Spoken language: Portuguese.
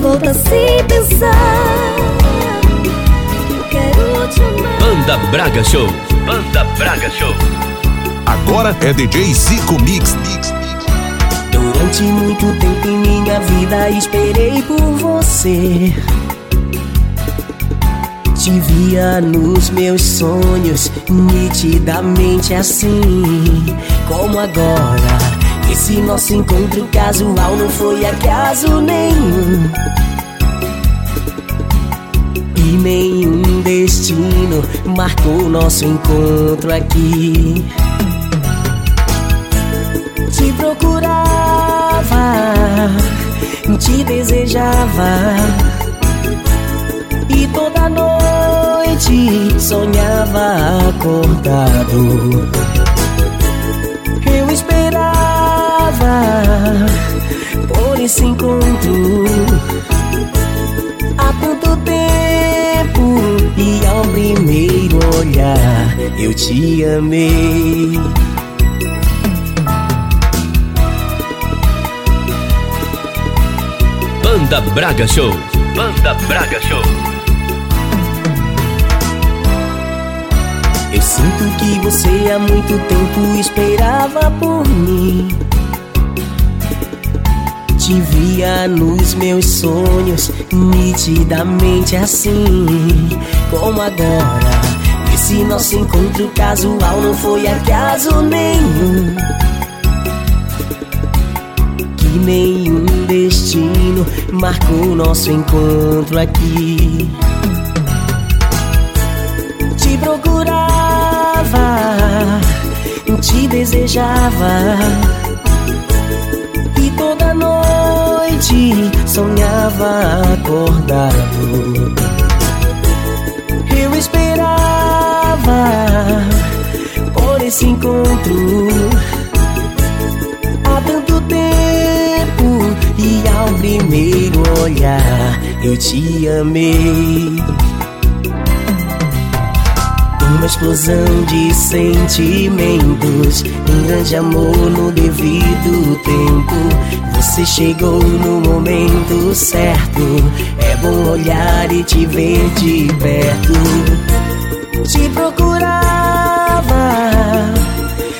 Volta sem pensar. Eu quero te amar. Banda Braga Show. Banda Braga Show. Agora é DJ Zico Mix. Mix. Durante muito tempo em minha vida esperei por você. Te via nos meus sonhos, nitidamente assim, como agora. Esse nosso encontro casual não foi acaso nenhum. Marcou nosso encontro aqui. Te procurava, te desejava. E toda noite sonhava acordado. Eu esperava por esse encontro primeiro olhar eu te amei. Banda Braga Show. Banda Braga Show. Eu sinto que você há muito tempo esperava por mim. Te via nos meus sonhos, nitidamente assim, como agora. Esse nosso encontro casual não foi acaso nenhum. Que nenhum destino marcou nosso encontro aqui. Te procurava, te desejava. E toda noite sonhava acordado. Eu esperava por esse encontro há tanto tempo. E ao primeiro olhar eu te amei. Uma explosão de sentimentos, um grande amor no devido tempo. Você chegou no momento certo. É bom olhar e te ver de perto.